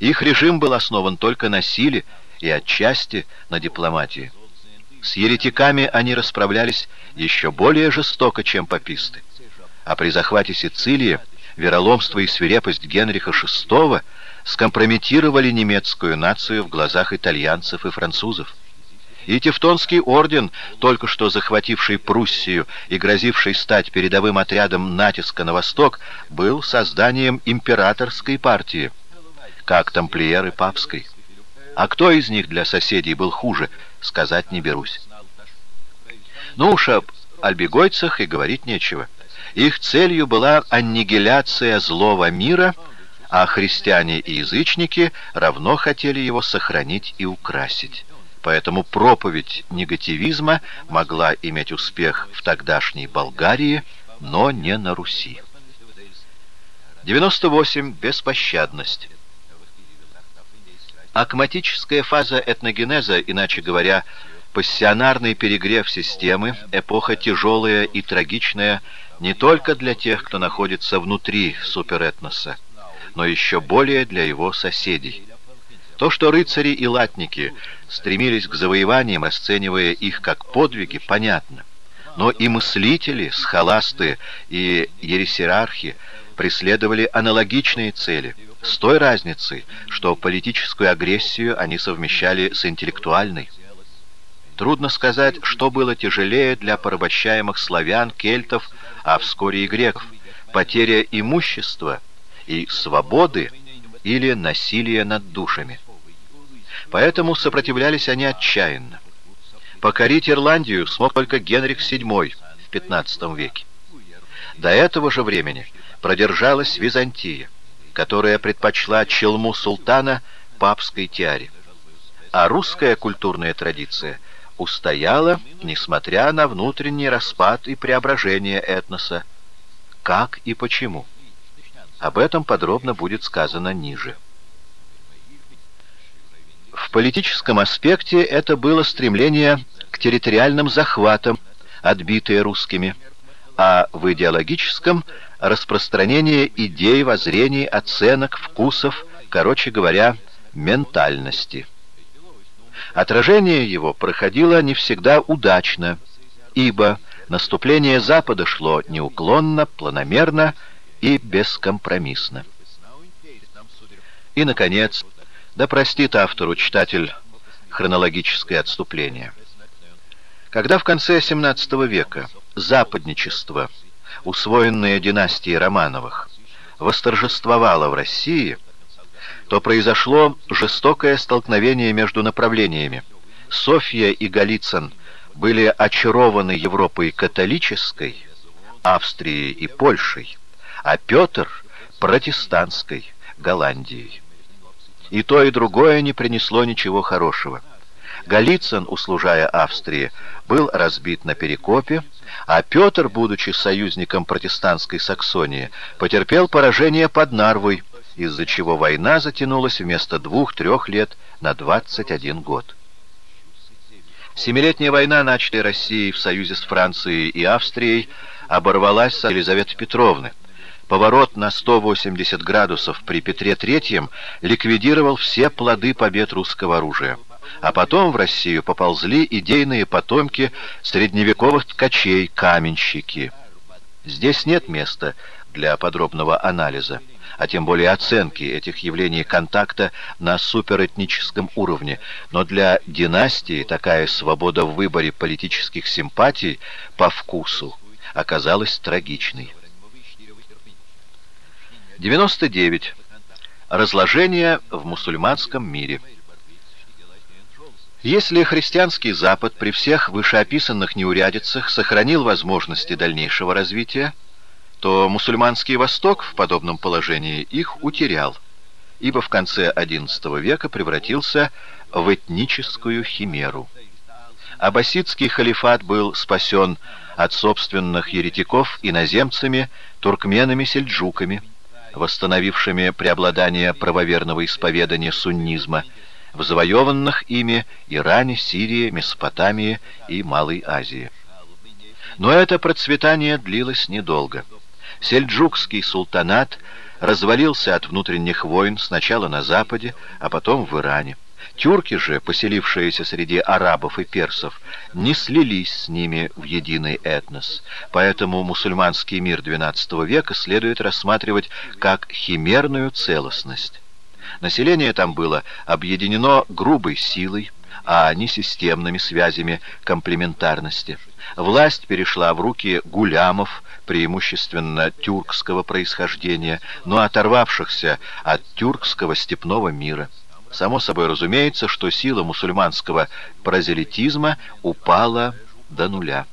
Их режим был основан только на силе и отчасти на дипломатии. С еретиками они расправлялись еще более жестоко, чем паписты. А при захвате Сицилии вероломство и свирепость Генриха VI скомпрометировали немецкую нацию в глазах итальянцев и французов. И Тевтонский орден, только что захвативший Пруссию и грозивший стать передовым отрядом натиска на восток, был созданием императорской партии, как тамплиеры папской. А кто из них для соседей был хуже, сказать не берусь. Ну уж об альбегойцах и говорить нечего. Их целью была аннигиляция злого мира, а христиане и язычники равно хотели его сохранить и украсить. Поэтому проповедь негативизма могла иметь успех в тогдашней Болгарии, но не на Руси. 98. Беспощадность. Акматическая фаза этногенеза, иначе говоря, пассионарный перегрев системы, эпоха тяжелая и трагичная не только для тех, кто находится внутри суперэтноса, но еще более для его соседей. То, что рыцари и латники стремились к завоеваниям, расценивая их как подвиги, понятно. Но и мыслители, схоласты и ересиархи преследовали аналогичные цели – с той разницей, что политическую агрессию они совмещали с интеллектуальной. Трудно сказать, что было тяжелее для порабощаемых славян, кельтов, а вскоре и греков – потеря имущества и свободы или насилие над душами. Поэтому сопротивлялись они отчаянно. Покорить Ирландию смог только Генрих VII в XV веке. До этого же времени продержалась Византия которая предпочла челму султана папской тиаре. А русская культурная традиция устояла, несмотря на внутренний распад и преображение этноса. Как и почему? Об этом подробно будет сказано ниже. В политическом аспекте это было стремление к территориальным захватам, отбитые русскими, а в идеологическом распространение идей, воззрений, оценок, вкусов, короче говоря, ментальности. Отражение его проходило не всегда удачно, ибо наступление Запада шло неуклонно, планомерно и бескомпромиссно. И, наконец, да простит автору читатель хронологическое отступление. Когда в конце XVII века западничество – усвоенная династией Романовых, восторжествовала в России, то произошло жестокое столкновение между направлениями. Софья и Голицын были очарованы Европой католической, Австрией и Польшей, а Петр — протестантской, Голландией. И то, и другое не принесло ничего хорошего. Голицын, услужая Австрии, был разбит на Перекопе, а Петр, будучи союзником протестантской Саксонии, потерпел поражение под Нарвой, из-за чего война затянулась вместо двух-трех лет на 21 год. Семилетняя война, начатая Россией в союзе с Францией и Австрией, оборвалась с Елизаветы Петровны. Поворот на 180 градусов при Петре III ликвидировал все плоды побед русского оружия а потом в Россию поползли идейные потомки средневековых ткачей, каменщики. Здесь нет места для подробного анализа, а тем более оценки этих явлений контакта на суперэтническом уровне, но для династии такая свобода в выборе политических симпатий по вкусу оказалась трагичной. 99. Разложение в мусульманском мире. Если христианский Запад при всех вышеописанных неурядицах сохранил возможности дальнейшего развития, то мусульманский Восток в подобном положении их утерял, ибо в конце XI века превратился в этническую химеру. Аббасидский халифат был спасен от собственных еретиков иноземцами, туркменами-сельджуками, восстановившими преобладание правоверного исповедания суннизма, в завоеванных ими Иране, Сирии, Месопотамии и Малой Азии. Но это процветание длилось недолго. Сельджукский султанат развалился от внутренних войн сначала на Западе, а потом в Иране. Тюрки же, поселившиеся среди арабов и персов, не слились с ними в единый этнос, поэтому мусульманский мир XII века следует рассматривать как химерную целостность. Население там было объединено грубой силой, а не системными связями комплементарности. Власть перешла в руки гулямов, преимущественно тюркского происхождения, но оторвавшихся от тюркского степного мира. Само собой разумеется, что сила мусульманского прозелитизма упала до нуля.